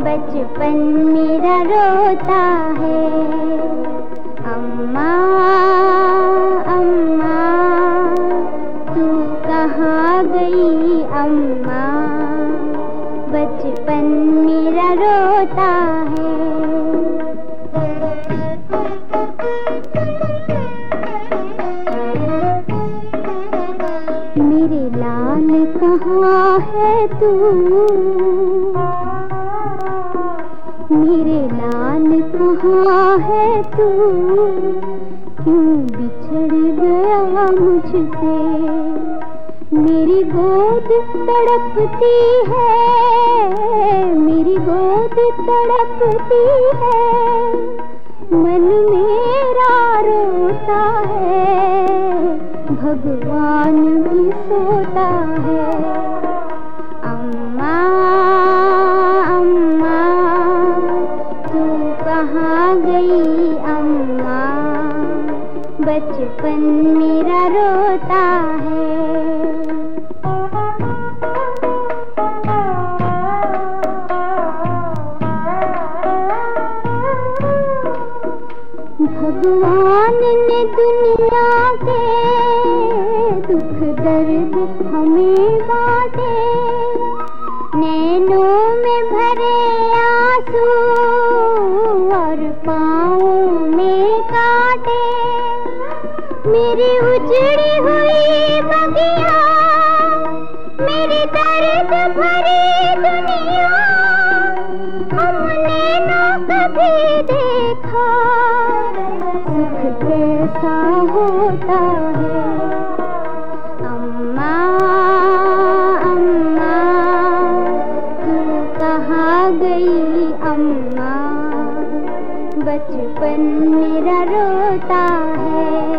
बचपन मेरा रोता है। अम्मा अम्मा तू कहाँ गई अम्मा? बचपन मेरा रोता है। है तू। मेरे लाल कहाँ है तू? क्यों बिछड़ गया मुझसे? मेरी गोद तड़पती है। मेरी गोद तड़पती है। मन मेरा रोता है। भगवान भी सोता है। गई अम्मा। बचपन मेरा रोता है। भगवान ने दुनिया के दुख, दर्द हमें बांटे। नैनों में भरे आँसू मेरी उजड़ी हुई बगिया, मेरी दर्द भरी दुनिया, हमने ना कभी देखा। सुख कैसा होता है? अम्मा अम्मा, तू कहाँ गई अम्मा? बचपन मेरा रोता है।